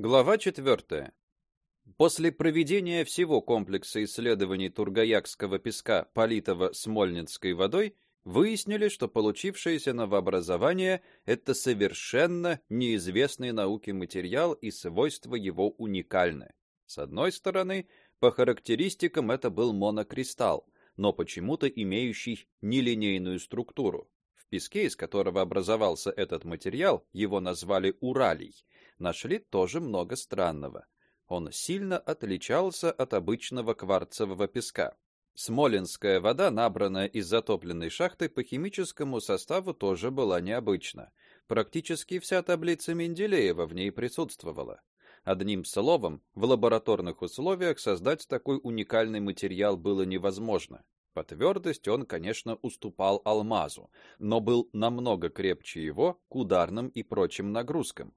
Глава 4. После проведения всего комплекса исследований Тургаякского песка, политого Смольнинской водой, выяснили, что получившееся новообразование это совершенно неизвестный науке материал и свойства его уникальны. С одной стороны, по характеристикам это был монокристалл, но почему-то имеющий нелинейную структуру. Песке, из которого образовался этот материал, его назвали уралий, нашли тоже много странного. Он сильно отличался от обычного кварцевого песка. Смоленская вода, набранная из затопленной шахты, по химическому составу тоже была необычна. Практически вся таблица Менделеева в ней присутствовала. Одним словом, в лабораторных условиях создать такой уникальный материал было невозможно. По твердости он, конечно, уступал алмазу, но был намного крепче его к ударным и прочим нагрузкам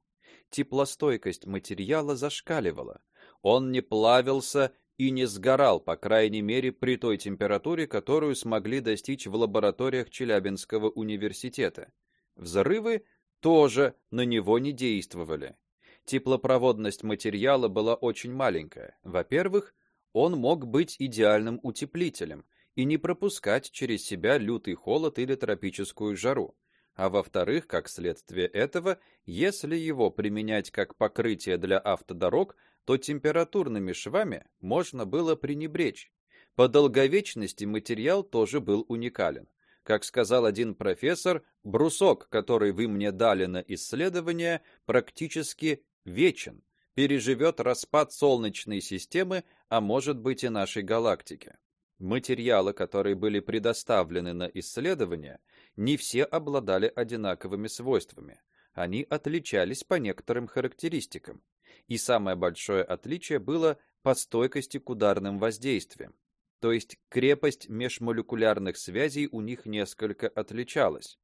теплостойкость материала зашкаливала. Он не плавился и не сгорал, по крайней мере, при той температуре, которую смогли достичь в лабораториях Челябинского университета. Взрывы тоже на него не действовали. Теплопроводность материала была очень маленькая. Во-первых, он мог быть идеальным утеплителем и не пропускать через себя лютый холод или тропическую жару а во-вторых, как следствие этого, если его применять как покрытие для автодорог, то температурными швами можно было пренебречь. По долговечности материал тоже был уникален. Как сказал один профессор, брусок, который вы мне дали на исследование, практически вечен, переживет распад солнечной системы, а может быть и нашей галактики. Материалы, которые были предоставлены на исследование, не все обладали одинаковыми свойствами. Они отличались по некоторым характеристикам. И самое большое отличие было по стойкости к ударным воздействиям. То есть крепость межмолекулярных связей у них несколько отличалась.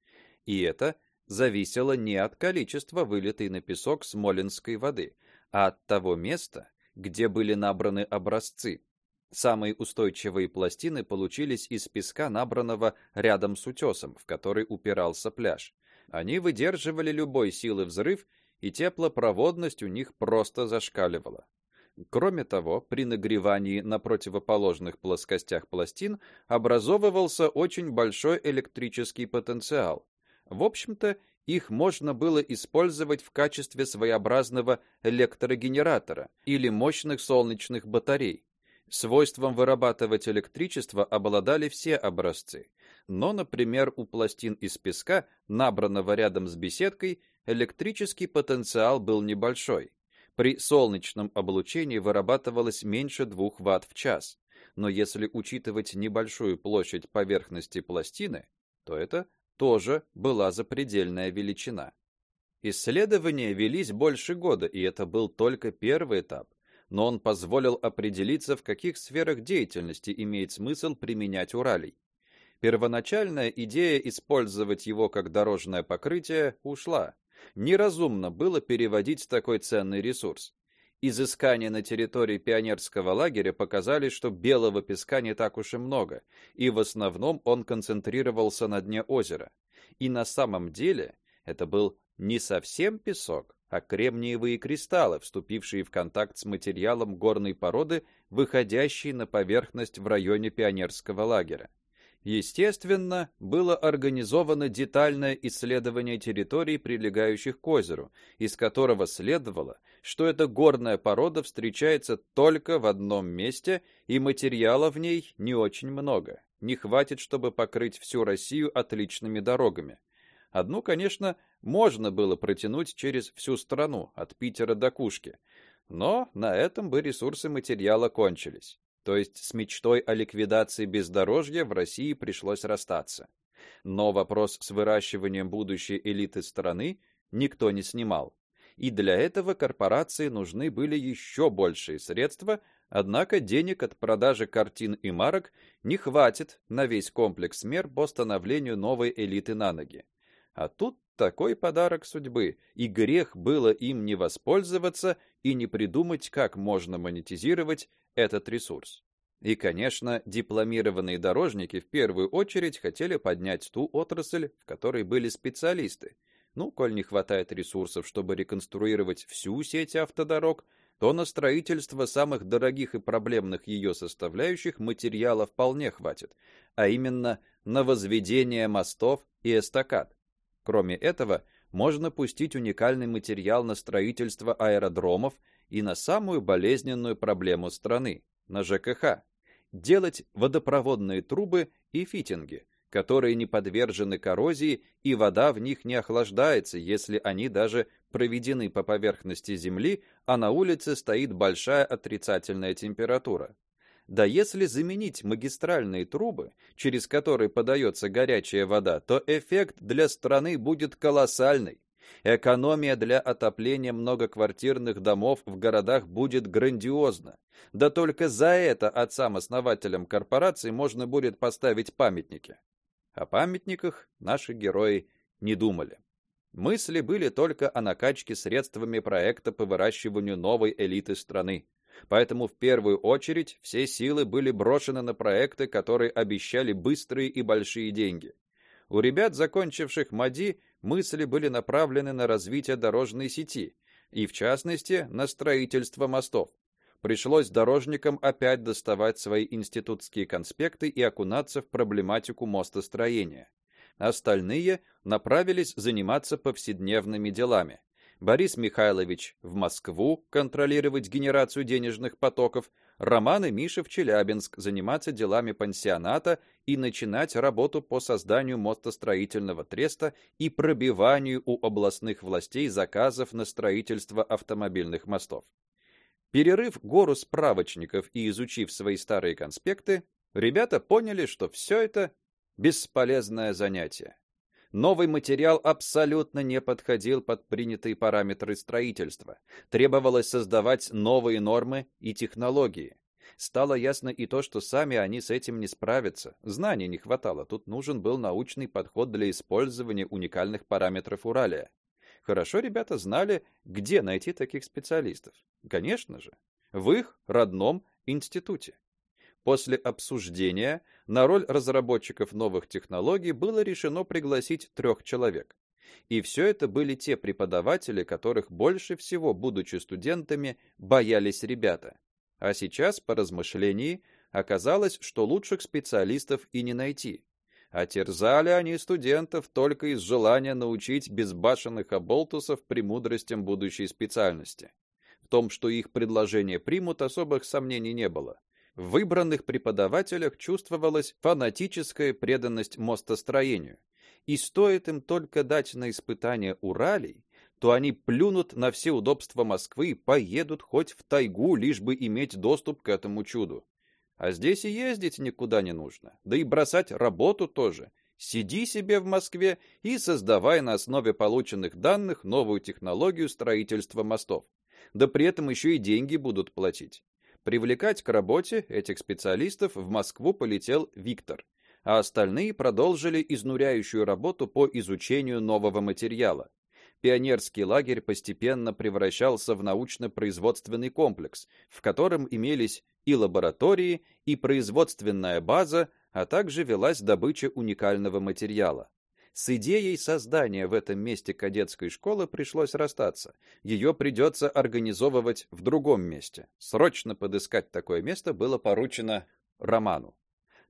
И это зависело не от количества вылитой на песок смоленской воды, а от того места, где были набраны образцы. Самые устойчивые пластины получились из песка, набранного рядом с утесом, в который упирался пляж. Они выдерживали любой силы взрыв, и теплопроводность у них просто зашкаливала. Кроме того, при нагревании на противоположных плоскостях пластин образовывался очень большой электрический потенциал. В общем-то, их можно было использовать в качестве своеобразного электрогенератора или мощных солнечных батарей. Свойством вырабатывать электричество обладали все образцы. Но, например, у пластин из песка, набранного рядом с беседкой, электрический потенциал был небольшой. При солнечном облучении вырабатывалось меньше 2 Вт в час. Но если учитывать небольшую площадь поверхности пластины, то это тоже была запредельная величина. Исследования велись больше года, и это был только первый этап но он позволил определиться, в каких сферах деятельности имеет смысл применять уралий. Первоначальная идея использовать его как дорожное покрытие ушла. Неразумно было переводить такой ценный ресурс. Изыскания на территории пионерского лагеря показали, что белого песка не так уж и много, и в основном он концентрировался на дне озера. И на самом деле это был не совсем песок, а кремниевые кристаллы, вступившие в контакт с материалом горной породы, выходящей на поверхность в районе пионерского лагеря. Естественно, было организовано детальное исследование территорий, прилегающих к озеру, из которого следовало, что эта горная порода встречается только в одном месте, и материала в ней не очень много. Не хватит, чтобы покрыть всю Россию отличными дорогами. Одну, конечно, можно было протянуть через всю страну, от Питера до Кушки. Но на этом бы ресурсы материала кончились. То есть с мечтой о ликвидации бездорожья в России пришлось расстаться. Но вопрос с выращиванием будущей элиты страны никто не снимал. И для этого корпорации нужны были еще большие средства, однако денег от продажи картин и марок не хватит на весь комплекс мер по становлению новой элиты на ноги. А тут такой подарок судьбы, и грех было им не воспользоваться и не придумать, как можно монетизировать этот ресурс. И, конечно, дипломированные дорожники в первую очередь хотели поднять ту отрасль, в которой были специалисты. Ну, коль не хватает ресурсов, чтобы реконструировать всю сеть автодорог, то на строительство самых дорогих и проблемных ее составляющих материала вполне хватит, а именно на возведение мостов и эстакад. Кроме этого, можно пустить уникальный материал на строительство аэродромов и на самую болезненную проблему страны на ЖКХ делать водопроводные трубы и фитинги, которые не подвержены коррозии, и вода в них не охлаждается, если они даже проведены по поверхности земли, а на улице стоит большая отрицательная температура. Да если заменить магистральные трубы, через которые подается горячая вода, то эффект для страны будет колоссальный. Экономия для отопления многоквартирных домов в городах будет грандиозна. Да только за это отцам-основателям корпораций можно будет поставить памятники. О памятниках наши герои не думали. Мысли были только о накачке средствами проекта по выращиванию новой элиты страны. Поэтому в первую очередь все силы были брошены на проекты, которые обещали быстрые и большие деньги. У ребят, закончивших МАДИ, мысли были направлены на развитие дорожной сети, и в частности, на строительство мостов. Пришлось дорожникам опять доставать свои институтские конспекты и окунаться в проблематику мостостроения. Остальные направились заниматься повседневными делами. Борис Михайлович в Москву контролировать генерацию денежных потоков, Роман и Миша в Челябинск заниматься делами пансионата и начинать работу по созданию мостостроительного треста и пробиванию у областных властей заказов на строительство автомобильных мостов. Перерыв гору справочников и изучив свои старые конспекты, ребята поняли, что все это бесполезное занятие. Новый материал абсолютно не подходил под принятые параметры строительства. Требовалось создавать новые нормы и технологии. Стало ясно и то, что сами они с этим не справятся. Знаний не хватало. Тут нужен был научный подход для использования уникальных параметров Уралия. Хорошо ребята знали, где найти таких специалистов. Конечно же, в их родном институте. После обсуждения на роль разработчиков новых технологий было решено пригласить трех человек. И все это были те преподаватели, которых больше всего, будучи студентами, боялись ребята. А сейчас, по размышлении, оказалось, что лучших специалистов и не найти. А терзали они студентов только из желания научить безбашенных оболтусов премудростям будущей специальности. В том, что их предложение примут, особых сомнений не было. В выбранных преподавателях чувствовалась фанатическая преданность мостостроению. И стоит им только дать на испытание Уралий, то они плюнут на все удобства Москвы и поедут хоть в тайгу, лишь бы иметь доступ к этому чуду. А здесь и ездить никуда не нужно, да и бросать работу тоже. Сиди себе в Москве и создавай на основе полученных данных новую технологию строительства мостов. Да при этом еще и деньги будут платить. Привлекать к работе этих специалистов в Москву полетел Виктор, а остальные продолжили изнуряющую работу по изучению нового материала. Пионерский лагерь постепенно превращался в научно-производственный комплекс, в котором имелись и лаборатории, и производственная база, а также велась добыча уникального материала. С идеей создания в этом месте кадетской школы пришлось расстаться. Ее придется организовывать в другом месте. Срочно подыскать такое место было поручено Роману.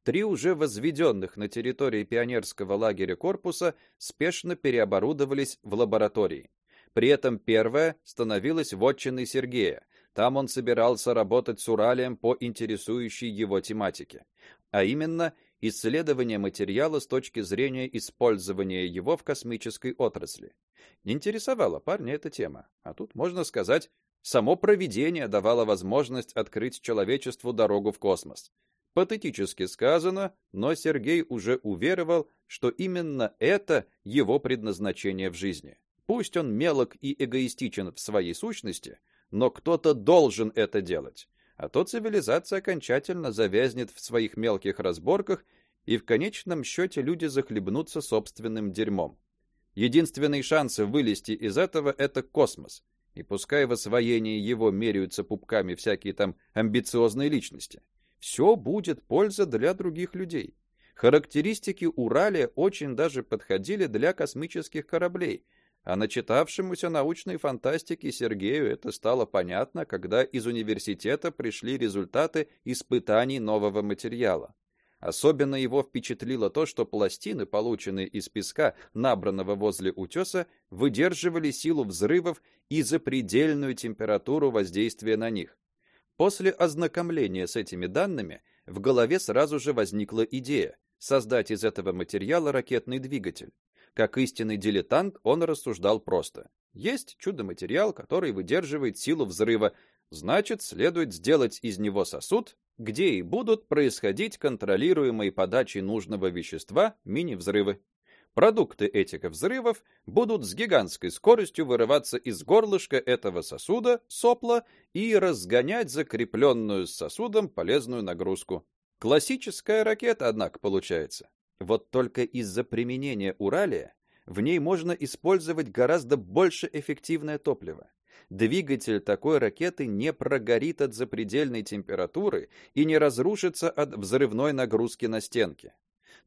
Три уже возведенных на территории пионерского лагеря корпуса спешно переоборудовались в лаборатории. При этом первая становилась вотчиной Сергея. Там он собирался работать с Уралием по интересующей его тематике, а именно исследование материала с точки зрения использования его в космической отрасли. Не интересовала парня эта тема, а тут можно сказать, само провидение давало возможность открыть человечеству дорогу в космос. Патетически сказано, но Сергей уже уверовал, что именно это его предназначение в жизни. Пусть он мелок и эгоистичен в своей сущности, но кто-то должен это делать а то цивилизация окончательно завязнет в своих мелких разборках, и в конечном счете люди захлебнутся собственным дерьмом. Единственный шанс вылезти из этого это космос. И пускай в освоении его меряются пупками всякие там амбициозные личности, все будет польза для других людей. Характеристики Уралия очень даже подходили для космических кораблей, А начитавшемуся научной фантастики Сергею это стало понятно, когда из университета пришли результаты испытаний нового материала. Особенно его впечатлило то, что пластины, полученные из песка, набранного возле утеса, выдерживали силу взрывов и запредельную температуру воздействия на них. После ознакомления с этими данными в голове сразу же возникла идея создать из этого материала ракетный двигатель. Как истинный дилетант, он рассуждал просто: есть чудо-материал, который выдерживает силу взрыва, значит, следует сделать из него сосуд, где и будут происходить контролируемые подачей нужного вещества мини-взрывы. Продукты этих взрывов будут с гигантской скоростью вырываться из горлышка этого сосуда, сопла, и разгонять закрепленную с сосудом полезную нагрузку. Классическая ракета, однако, получается. Вот только из-за применения уралия в ней можно использовать гораздо больше эффективное топливо. Двигатель такой ракеты не прогорит от запредельной температуры и не разрушится от взрывной нагрузки на стенки.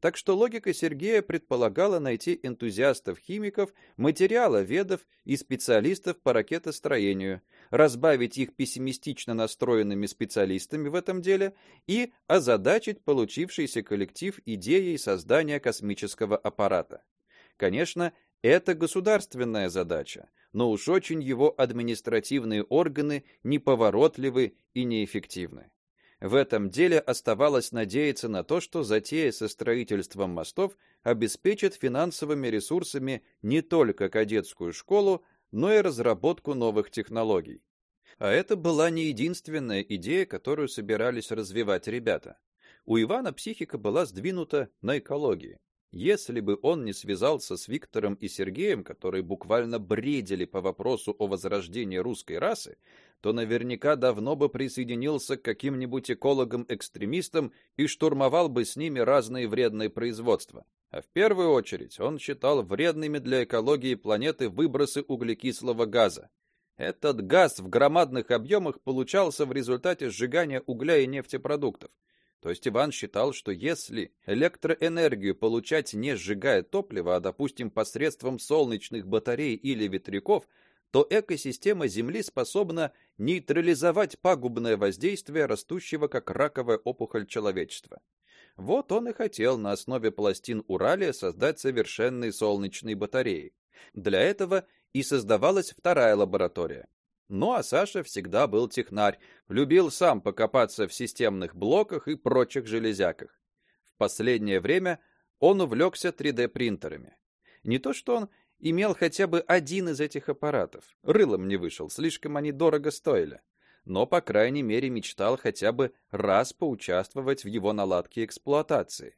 Так что логика Сергея предполагала найти энтузиастов-химиков, материаловедов и специалистов по ракетостроению, разбавить их пессимистично настроенными специалистами в этом деле и озадачить получившийся коллектив идеей создания космического аппарата. Конечно, это государственная задача, но уж очень его административные органы неповоротливы и неэффективны. В этом деле оставалось надеяться на то, что затея со строительством мостов обеспечит финансовыми ресурсами не только кадетскую школу, но и разработку новых технологий. А это была не единственная идея, которую собирались развивать ребята. У Ивана психика была сдвинута на экологии. Если бы он не связался с Виктором и Сергеем, которые буквально бредили по вопросу о возрождении русской расы, то наверняка давно бы присоединился к каким-нибудь экологам-экстремистам и штурмовал бы с ними разные вредные производства. А в первую очередь он считал вредными для экологии планеты выбросы углекислого газа. Этот газ в громадных объемах получался в результате сжигания угля и нефтепродуктов. То есть Иван считал, что если электроэнергию получать не сжигая топливо, а допустим посредством солнечных батарей или ветряков, то экосистема Земли способна нейтрализовать пагубное воздействие растущего как раковая опухоль человечества. Вот он и хотел на основе пластин Уралия создать совершенные солнечные батареи. Для этого и создавалась вторая лаборатория. Ну а Саша всегда был технарь, любил сам покопаться в системных блоках и прочих железяках. В последнее время он увлекся 3D-принтерами. Не то что он имел хотя бы один из этих аппаратов. Рылом не вышел, слишком они дорого стоили. Но, по крайней мере, мечтал хотя бы раз поучаствовать в его наладке эксплуатации.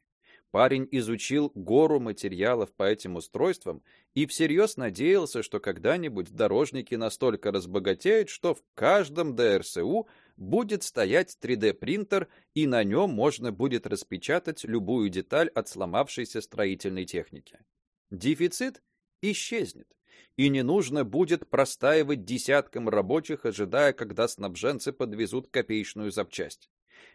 Парень изучил гору материалов по этим устройствам и всерьез надеялся, что когда-нибудь дорожники настолько разбогатеют, что в каждом ДРСУ будет стоять 3D-принтер, и на нем можно будет распечатать любую деталь от сломавшейся строительной техники. Дефицит исчезнет, и не нужно будет простаивать десяткам рабочих, ожидая, когда снабженцы подвезут копеечную запчасть.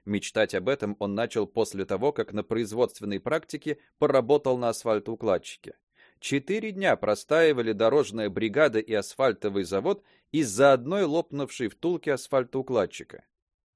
Мечтать об этом он начал после того, как на производственной практике поработал на асфальтоукладчике. Четыре дня простаивали дорожная бригада и асфальтовый завод из-за одной лопнувшей втулки асфальтоукладчика.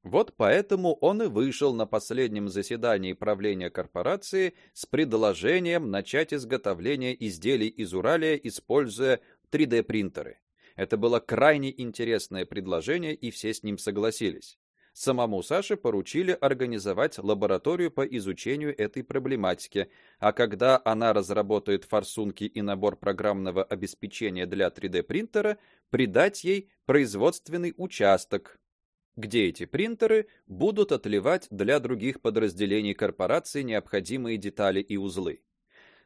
Вот поэтому он и вышел на последнем заседании правления корпорации с предложением начать изготовление изделий из Уралия, используя 3D-принтеры. Это было крайне интересное предложение, и все с ним согласились. Самому Саше поручили организовать лабораторию по изучению этой проблематики, а когда она разработает форсунки и набор программного обеспечения для 3D-принтера, придать ей производственный участок, где эти принтеры будут отливать для других подразделений корпорации необходимые детали и узлы.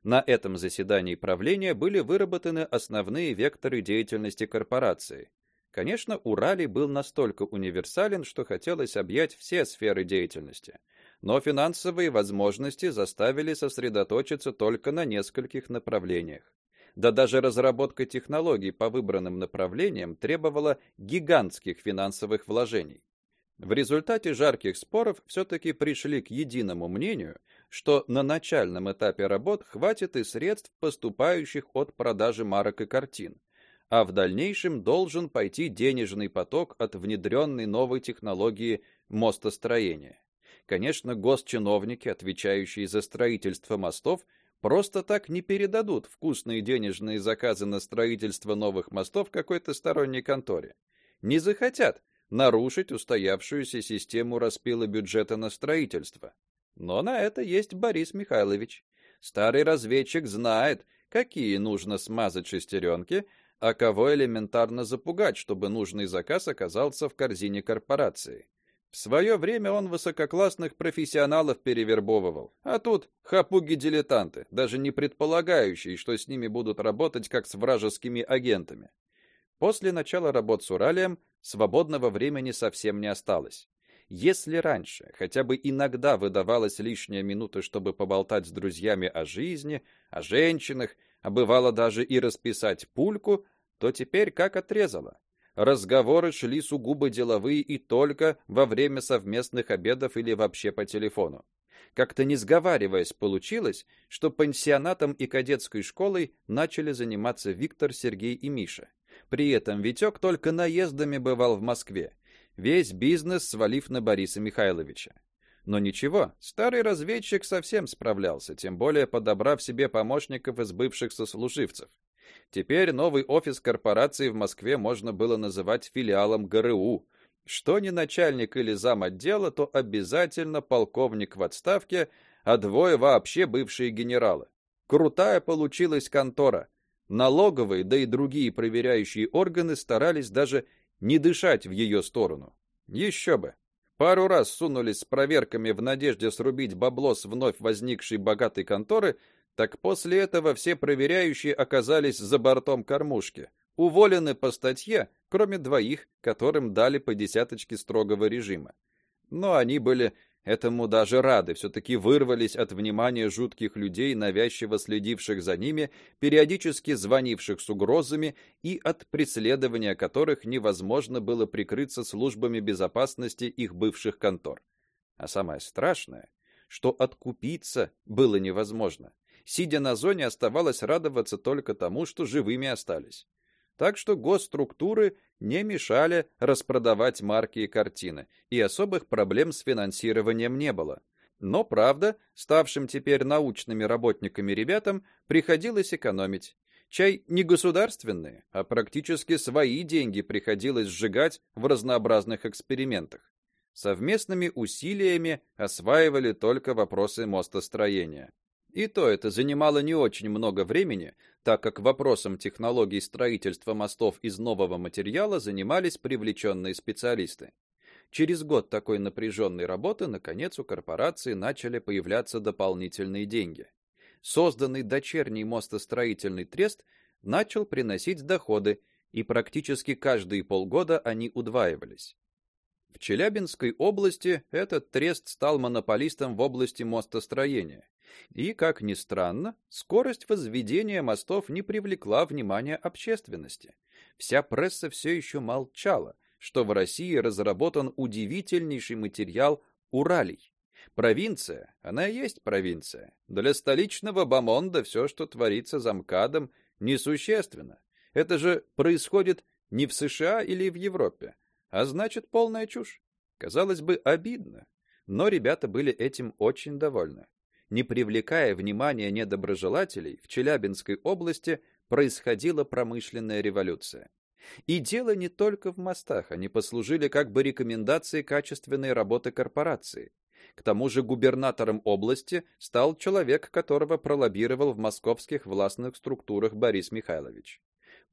На этом заседании правления были выработаны основные векторы деятельности корпорации. Конечно, Урали был настолько универсален, что хотелось объять все сферы деятельности, но финансовые возможности заставили сосредоточиться только на нескольких направлениях. Да даже разработка технологий по выбранным направлениям требовала гигантских финансовых вложений. В результате жарких споров все таки пришли к единому мнению, что на начальном этапе работ хватит и средств, поступающих от продажи марок и картин, а в дальнейшем должен пойти денежный поток от внедренной новой технологии мостостроения. Конечно, госчиновники, отвечающие за строительство мостов, просто так не передадут вкусные денежные заказы на строительство новых мостов какой-то сторонней конторе. Не захотят, нарушить устоявшуюся систему распила бюджета на строительство. Но на это есть Борис Михайлович. Старый разведчик знает, какие нужно смазать шестеренки, а кого элементарно запугать, чтобы нужный заказ оказался в корзине корпорации. В свое время он высококлассных профессионалов перевербовывал, а тут хапуги-дилетанты, даже не предполагающие, что с ними будут работать как с вражескими агентами. После начала работ с Уралием свободного времени совсем не осталось. Если раньше хотя бы иногда выдавалась лишняя минута, чтобы поболтать с друзьями о жизни, о женщинах, а бывало даже и расписать пульку, то теперь как отрезало. Разговоры шли сугубо деловые и только во время совместных обедов или вообще по телефону. Как-то не сговариваясь, получилось, что пансионатом и кадетской школой начали заниматься Виктор, Сергей и Миша. При этом Витек только наездами бывал в Москве, весь бизнес свалив на Бориса Михайловича. Но ничего, старый разведчик совсем справлялся, тем более подобрав себе помощников из бывших сослуживцев. Теперь новый офис корпорации в Москве можно было называть филиалом ГРУ. Что не начальник или зам отдела, то обязательно полковник в отставке, а двое вообще бывшие генералы. Крутая получилась контора. Налоговые, да и другие проверяющие органы старались даже не дышать в ее сторону. Еще бы. Пару раз сунулись с проверками в надежде срубить бабло с вновь возникшей богатой конторы, так после этого все проверяющие оказались за бортом кормушки, уволены по статье, кроме двоих, которым дали по десяточке строгого режима. Но они были Этому даже рады, все таки вырвались от внимания жутких людей, навязчиво следивших за ними, периодически звонивших с угрозами и от преследования которых невозможно было прикрыться службами безопасности их бывших контор. А самое страшное, что откупиться было невозможно. Сидя на зоне, оставалось радоваться только тому, что живыми остались так что госструктуры не мешали распродавать марки и картины, и особых проблем с финансированием не было. Но правда, ставшим теперь научными работниками ребятам приходилось экономить. Чай не государственные, а практически свои деньги приходилось сжигать в разнообразных экспериментах. Совместными усилиями осваивали только вопросы мостостроения. И то это занимало не очень много времени, так как вопросом технологий строительства мостов из нового материала занимались привлеченные специалисты. Через год такой напряженной работы наконец у корпорации начали появляться дополнительные деньги. Созданный дочерний мостостроительный трест начал приносить доходы, и практически каждые полгода они удваивались. В Челябинской области этот трест стал монополистом в области мостостроения. И, как ни странно, скорость возведения мостов не привлекла внимания общественности. Вся пресса все еще молчала, что в России разработан удивительнейший материал Уралий. Провинция, она и есть провинция. Для столичного бомонда все, что творится за МКАДом, несущественно. Это же происходит не в США или в Европе, а значит, полная чушь. Казалось бы, обидно, но ребята были этим очень довольны не привлекая внимания недоброжелателей, в Челябинской области происходила промышленная революция. И дело не только в мостах, они послужили как бы рекомендацией качественной работы корпорации. К тому же губернатором области стал человек, которого пролоббировал в московских властных структурах Борис Михайлович.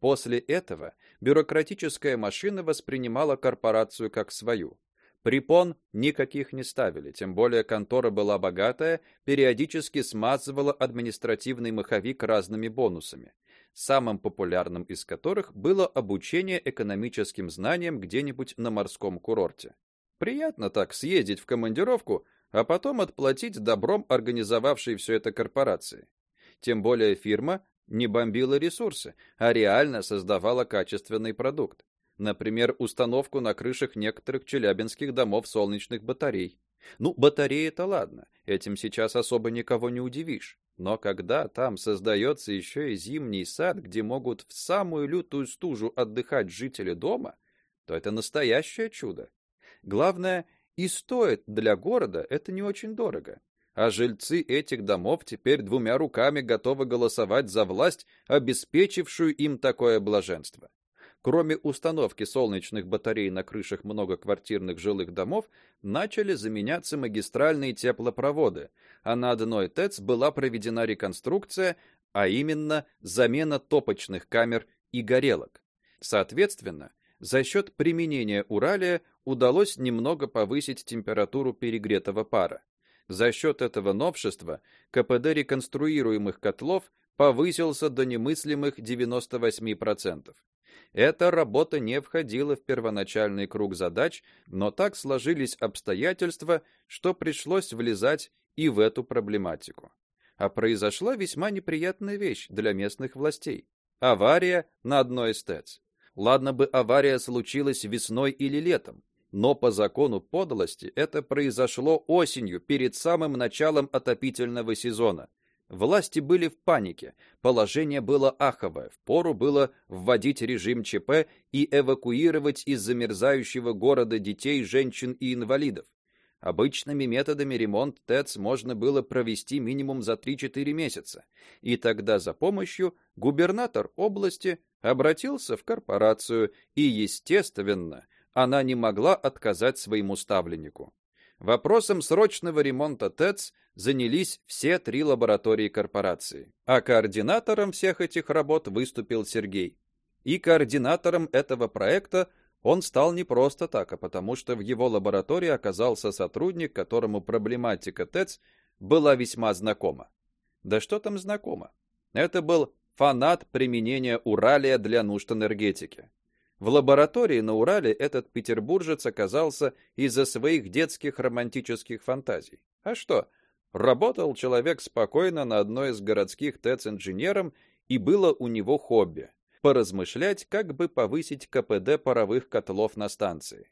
После этого бюрократическая машина воспринимала корпорацию как свою. Препон никаких не ставили, тем более контора была богатая, периодически смазывала административный маховик разными бонусами, самым популярным из которых было обучение экономическим знаниям где-нибудь на морском курорте. Приятно так съездить в командировку, а потом отплатить добром организовавшей все это корпорации. Тем более фирма не бомбила ресурсы, а реально создавала качественный продукт. Например, установку на крышах некоторых челябинских домов солнечных батарей. Ну, батареи это ладно, этим сейчас особо никого не удивишь. Но когда там создается еще и зимний сад, где могут в самую лютую стужу отдыхать жители дома, то это настоящее чудо. Главное, и стоит для города это не очень дорого. А жильцы этих домов теперь двумя руками готовы голосовать за власть, обеспечившую им такое блаженство. Кроме установки солнечных батарей на крышах многоквартирных жилых домов, начали заменяться магистральные теплопроводы, а на одной ТЭЦ была проведена реконструкция, а именно замена топочных камер и горелок. Соответственно, за счет применения уралия удалось немного повысить температуру перегретого пара. За счет этого новшества КПД реконструируемых котлов повысился до немыслимых 98%. Эта работа не входила в первоначальный круг задач, но так сложились обстоятельства, что пришлось влезать и в эту проблематику. А произошла весьма неприятная вещь для местных властей. Авария на одной из ТЭЦ. Ладно бы авария случилась весной или летом, но по закону подлости это произошло осенью, перед самым началом отопительного сезона. Власти были в панике, положение было аховое, впору было вводить режим ЧП и эвакуировать из замерзающего города детей, женщин и инвалидов. Обычными методами ремонт ТЭЦ можно было провести минимум за 3-4 месяца, и тогда за помощью губернатор области обратился в корпорацию, и, естественно, она не могла отказать своему ставленнику. Вопросом срочного ремонта ТЭЦ занялись все три лаборатории корпорации. А координатором всех этих работ выступил Сергей. И координатором этого проекта он стал не просто так, а потому что в его лаборатории оказался сотрудник, которому проблематика ТЭЦ была весьма знакома. Да что там знакомо? Это был фанат применения уралия для нужд энергетики. В лаборатории на Урале этот петербуржец оказался из-за своих детских романтических фантазий. А что? Работал человек спокойно на одной из городских ТЭЦ инженером, и было у него хобби поразмышлять, как бы повысить КПД паровых котлов на станции.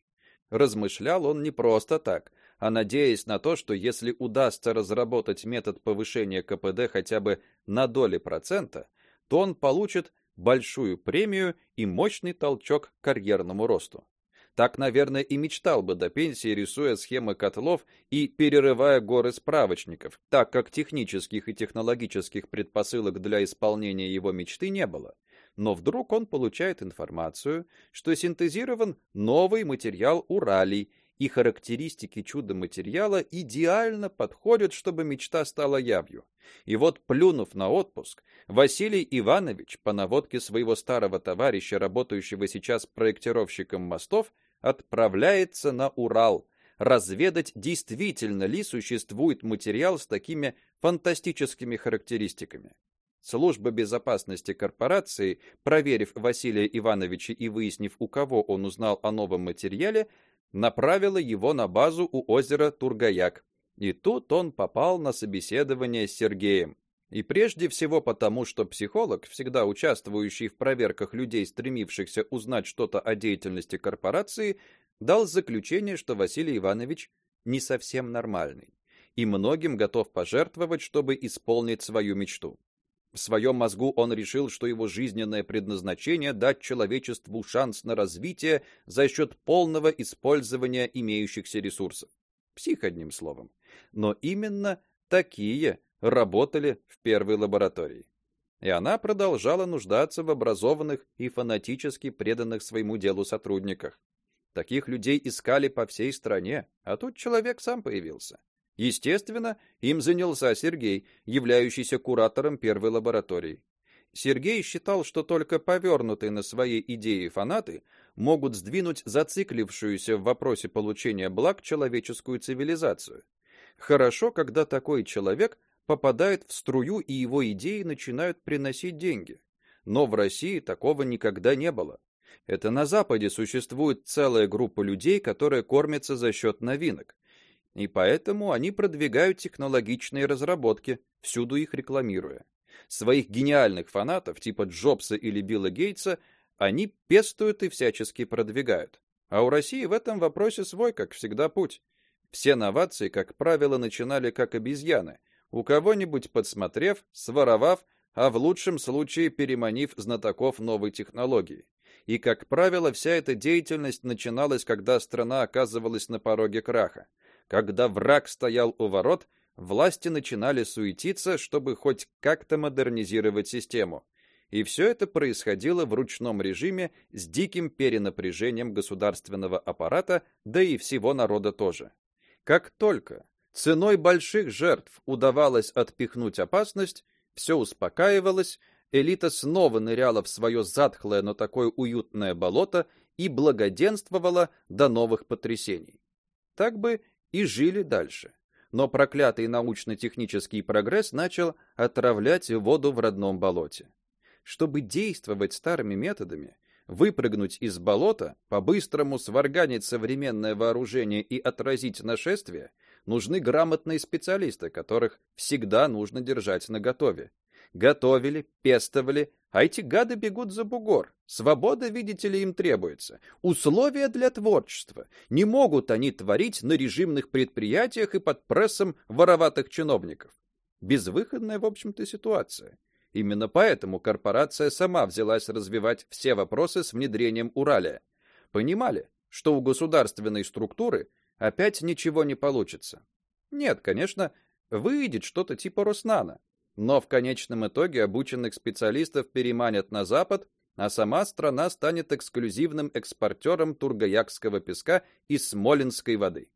Размышлял он не просто так, а надеясь на то, что если удастся разработать метод повышения КПД хотя бы на доли процента, то он получит большую премию и мощный толчок к карьерному росту. Так, наверное, и мечтал бы до пенсии, рисуя схемы котлов и перерывая горы справочников, так как технических и технологических предпосылок для исполнения его мечты не было. Но вдруг он получает информацию, что синтезирован новый материал уралий, и характеристики чудо-материала идеально подходят, чтобы мечта стала явью. И вот, плюнув на отпуск, Василий Иванович по наводке своего старого товарища, работающего сейчас проектировщиком мостов, отправляется на Урал разведать, действительно ли существует материал с такими фантастическими характеристиками. Служба безопасности корпорации, проверив Василия Ивановича и выяснив, у кого он узнал о новом материале, направила его на базу у озера Тургаяк. И тут он попал на собеседование с Сергеем. И прежде всего потому, что психолог, всегда участвующий в проверках людей, стремившихся узнать что-то о деятельности корпорации, дал заключение, что Василий Иванович не совсем нормальный и многим готов пожертвовать, чтобы исполнить свою мечту. В своем мозгу он решил, что его жизненное предназначение дать человечеству шанс на развитие за счет полного использования имеющихся ресурсов. Псих одним словом. Но именно такие работали в первой лаборатории. И она продолжала нуждаться в образованных и фанатически преданных своему делу сотрудниках. Таких людей искали по всей стране, а тут человек сам появился. Естественно, им занялся Сергей, являющийся куратором первой лаборатории. Сергей считал, что только повернутые на свои идеи фанаты могут сдвинуть зациклившуюся в вопросе получения благ человеческую цивилизацию. Хорошо, когда такой человек попадает в струю и его идеи начинают приносить деньги. Но в России такого никогда не было. Это на западе существует целая группа людей, которые кормятся за счет новинок и поэтому они продвигают технологичные разработки, всюду их рекламируя. Своих гениальных фанатов, типа Джобса или Билла Гейтса, они пестуют и всячески продвигают. А у России в этом вопросе свой, как всегда, путь. Все новации, как правило, начинали как обезьяны, у кого-нибудь подсмотрев, своровав, а в лучшем случае переманив знатоков новой технологии. И, как правило, вся эта деятельность начиналась, когда страна оказывалась на пороге краха. Когда враг стоял у ворот, власти начинали суетиться, чтобы хоть как-то модернизировать систему. И все это происходило в ручном режиме с диким перенапряжением государственного аппарата, да и всего народа тоже. Как только ценой больших жертв удавалось отпихнуть опасность, все успокаивалось, элита снова ныряла в свое затхлое, но такое уютное болото и благоденствовала до новых потрясений. Так бы и жили дальше. Но проклятый научно-технический прогресс начал отравлять воду в родном болоте. Чтобы действовать старыми методами, выпрыгнуть из болота, по-быстрому сварганить современное вооружение и отразить нашествие, нужны грамотные специалисты, которых всегда нужно держать наготове. Готовили, пестовали, а эти гады бегут за бугор. Свобода, видите ли, им требуется. Условия для творчества. Не могут они творить на режимных предприятиях и под прессом вороватых чиновников. Безвыходная, в общем-то, ситуация. Именно поэтому корпорация сама взялась развивать все вопросы с внедрением Уралия. Понимали, что у государственной структуры опять ничего не получится. Нет, конечно, выйдет что-то типа Роснана, но в конечном итоге обученных специалистов переманят на запад, а сама страна станет эксклюзивным экспортером тургаякского песка и смоленской воды.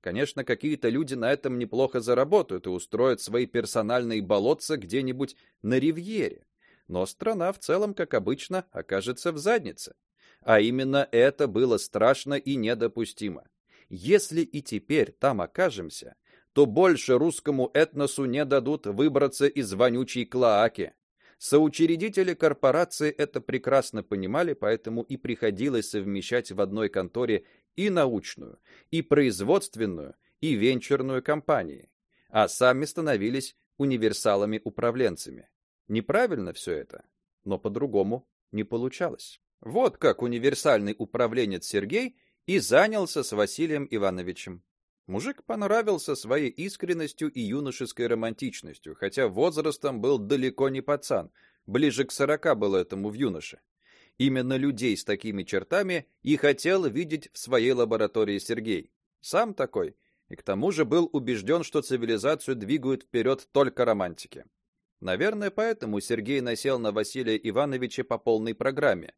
Конечно, какие-то люди на этом неплохо заработают и устроят свои персональные болотца где-нибудь на ривьере. Но страна в целом, как обычно, окажется в заднице. А именно это было страшно и недопустимо. Если и теперь там окажемся, то больше русскому этносу не дадут выбраться из вонючей клоаки. Соучредители корпорации это прекрасно понимали, поэтому и приходилось совмещать в одной конторе и научную, и производственную, и венчурную компании, а сами становились универсалами-управленцами. Неправильно все это, но по-другому не получалось. Вот как универсальный управленец Сергей и занялся с Василием Ивановичем. Мужик понравился своей искренностью и юношеской романтичностью, хотя возрастом был далеко не пацан, ближе к сорока было этому в юноше. Именно людей с такими чертами и хотел видеть в своей лаборатории Сергей. Сам такой, и к тому же был убежден, что цивилизацию двигают вперед только романтики. Наверное, поэтому Сергей насел на Василия Ивановича по полной программе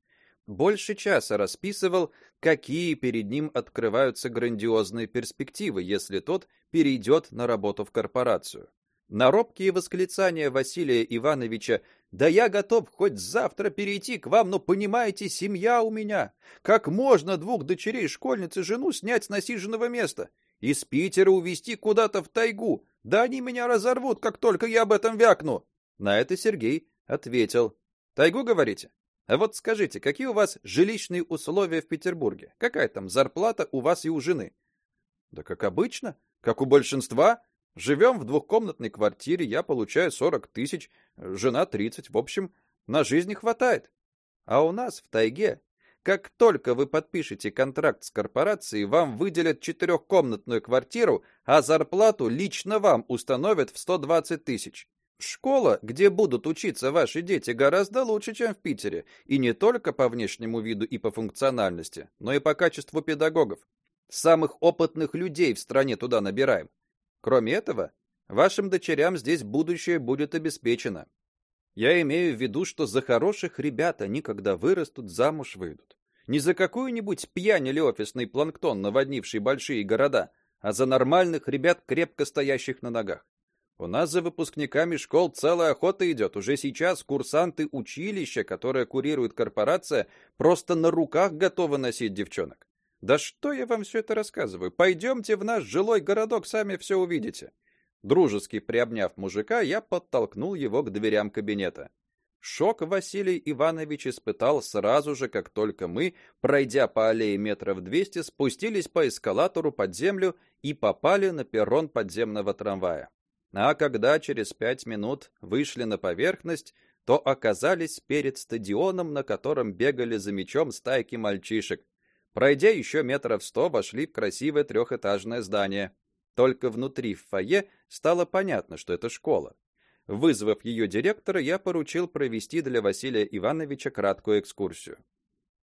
больше часа расписывал, какие перед ним открываются грандиозные перспективы, если тот перейдет на работу в корпорацию. На робкие восклицания Василия Ивановича: "Да я готов хоть завтра перейти к вам, но понимаете, семья у меня. Как можно двух дочерей школьницы жену снять с насиженного места? Из Питера увезти куда-то в тайгу? Да они меня разорвут, как только я об этом вякну". На это Сергей ответил: "Тайгу, говорите? А вот скажите, какие у вас жилищные условия в Петербурге? Какая там зарплата у вас и у жены? Да как обычно, как у большинства. Живем в двухкомнатной квартире, я получаю 40 тысяч, жена 30, в общем, на жизнь хватает. А у нас в тайге, как только вы подпишете контракт с корпорацией, вам выделят четырехкомнатную квартиру, а зарплату лично вам установят в 120 тысяч. Школа, где будут учиться ваши дети, гораздо лучше, чем в Питере, и не только по внешнему виду и по функциональности, но и по качеству педагогов. Самых опытных людей в стране туда набираем. Кроме этого, вашим дочерям здесь будущее будет обеспечено. Я имею в виду, что за хороших ребят они, когда вырастут, замуж выйдут. Не за какую-нибудь пьянь или офисный планктон, наводнивший большие города, а за нормальных ребят, крепко стоящих на ногах. У нас за выпускниками школ целая охота идет. Уже сейчас курсанты училища, которое курирует корпорация, просто на руках готовы носить девчонок. Да что я вам все это рассказываю? Пойдемте в наш жилой городок, сами все увидите. Дружески приобняв мужика, я подтолкнул его к дверям кабинета. Шок Василий Иванович испытал сразу же, как только мы, пройдя по аллее метров двести, спустились по эскалатору под землю и попали на перрон подземного трамвая. А когда через пять минут вышли на поверхность, то оказались перед стадионом, на котором бегали за мячом стайки мальчишек. Пройдя еще метров сто, вошли в красивое трехэтажное здание. Только внутри в фойе стало понятно, что это школа. Вызвав ее директора, я поручил провести для Василия Ивановича краткую экскурсию.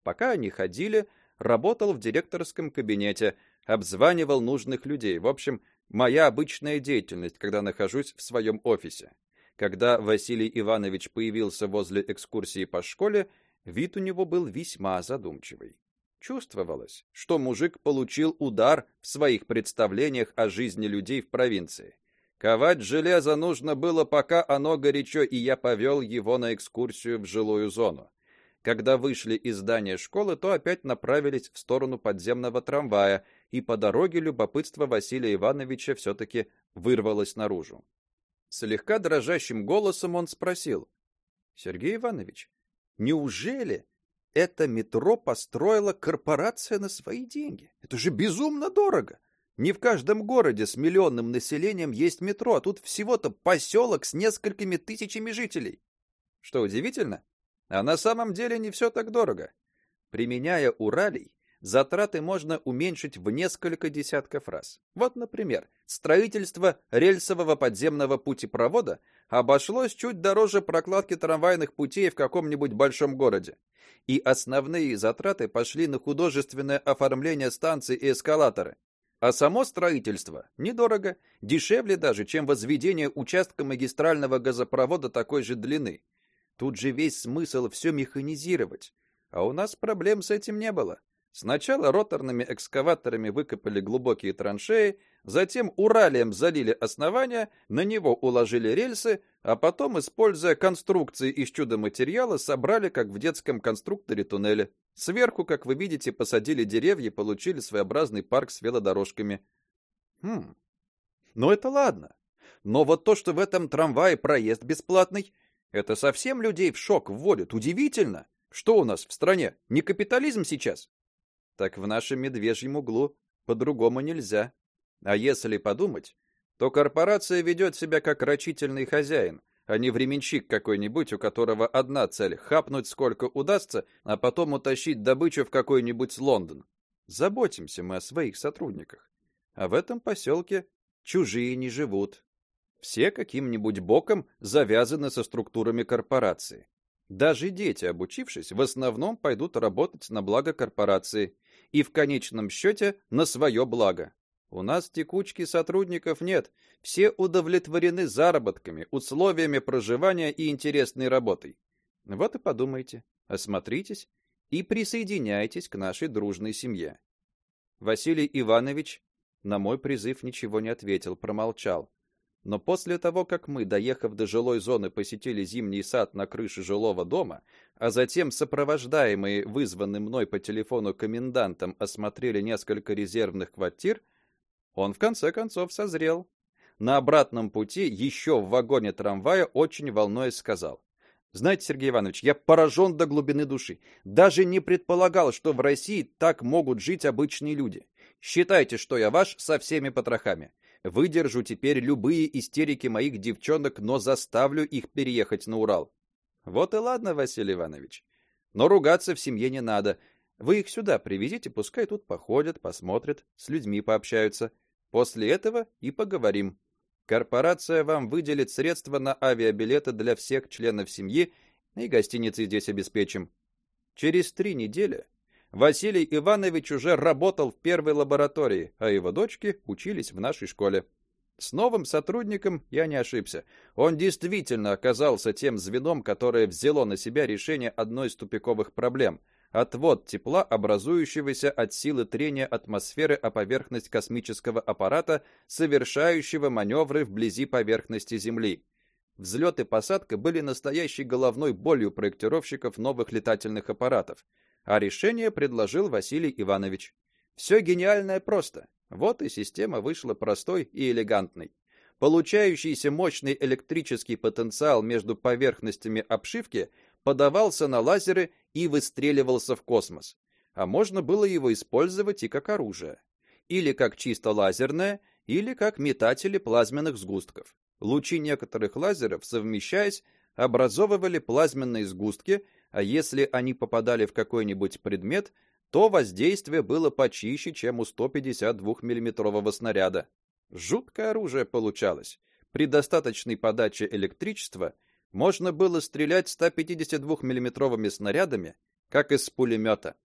Пока они ходили, работал в директорском кабинете, обзванивал нужных людей. В общем, моя обычная деятельность, когда нахожусь в своем офисе. Когда Василий Иванович появился возле экскурсии по школе, вид у него был весьма задумчивый. Чувствовалось, что мужик получил удар в своих представлениях о жизни людей в провинции. Ковать железо нужно было, пока оно горячо, и я повел его на экскурсию в жилую зону. Когда вышли из здания школы, то опять направились в сторону подземного трамвая, и по дороге любопытство Василия Ивановича все таки вырвалось наружу. Слегка дрожащим голосом он спросил: "Сергей Иванович, неужели это метро построила корпорация на свои деньги? Это же безумно дорого. Не в каждом городе с миллионным населением есть метро, а тут всего-то поселок с несколькими тысячами жителей. Что удивительно, а на самом деле не все так дорого. Применяя Уралий, затраты можно уменьшить в несколько десятков раз. Вот, например, строительство рельсового подземного путепровода обошлось чуть дороже прокладки трамвайных путей в каком-нибудь большом городе. И основные затраты пошли на художественное оформление станций и эскалаторы. А само строительство недорого, дешевле даже, чем возведение участка магистрального газопровода такой же длины. Тут же весь смысл все механизировать. А у нас проблем с этим не было. Сначала роторными экскаваторами выкопали глубокие траншеи, затем уралием залили основания, на него уложили рельсы, а потом, используя конструкции из чудо-материала, собрали, как в детском конструкторе, туннели. Сверху, как вы видите, посадили деревья получили своеобразный парк с велодорожками. Хм. Ну это ладно. Но вот то, что в этом трамвае проезд бесплатный, это совсем людей в шок вводит. Удивительно. Что у нас в стране? Не капитализм сейчас? Так в нашем медвежьем углу по-другому нельзя. А если подумать, то корпорация ведет себя как рачительный хозяин, а не временщик какой-нибудь, у которого одна цель хапнуть сколько удастся, а потом утащить добычу в какой-нибудь Лондон. Заботимся мы о своих сотрудниках. А в этом поселке чужие не живут. Все каким-нибудь боком завязаны со структурами корпорации. Даже дети, обучившись, в основном пойдут работать на благо корпорации и в конечном счете на свое благо. У нас текучки сотрудников нет, все удовлетворены заработками, условиями проживания и интересной работой. Вот и подумайте, осмотритесь и присоединяйтесь к нашей дружной семье. Василий Иванович на мой призыв ничего не ответил, промолчал. Но после того, как мы, доехав до жилой зоны, посетили зимний сад на крыше жилого дома, а затем сопровождаемые вызванным мной по телефону комендантом осмотрели несколько резервных квартир, он в конце концов созрел. На обратном пути еще в вагоне трамвая очень волнуясь сказал: знаете, Сергей Иванович, я поражен до глубины души. Даже не предполагал, что в России так могут жить обычные люди. Считайте, что я ваш со всеми потрохами. Выдержу теперь любые истерики моих девчонок, но заставлю их переехать на Урал. Вот и ладно, Василий Иванович. Но ругаться в семье не надо. Вы их сюда привезите, пускай тут походят, посмотрят, с людьми пообщаются. После этого и поговорим. Корпорация вам выделит средства на авиабилеты для всех членов семьи, и гостиницы здесь обеспечим. Через три недели Василий Иванович уже работал в первой лаборатории, а его дочки учились в нашей школе. С новым сотрудником я не ошибся. Он действительно оказался тем звеном, которое взяло на себя решение одной из тупиковых проблем отвод тепла, образующегося от силы трения атмосферы о поверхность космического аппарата, совершающего маневры вблизи поверхности Земли. Взлет и посадка были настоящей головной болью проектировщиков новых летательных аппаратов а решение предложил Василий Иванович. Все гениальное просто. Вот и система вышла простой и элегантной. Получающийся мощный электрический потенциал между поверхностями обшивки подавался на лазеры и выстреливался в космос. А можно было его использовать и как оружие, или как чисто лазерное, или как метатели плазменных сгустков. Лучи некоторых лазеров, совмещаясь, образовывали плазменные сгустки, а если они попадали в какой-нибудь предмет, то воздействие было почище, чем у 152 миллиметрового снаряда. Жуткое оружие получалось. При достаточной подаче электричества можно было стрелять 152 миллиметровыми снарядами, как из пулемета.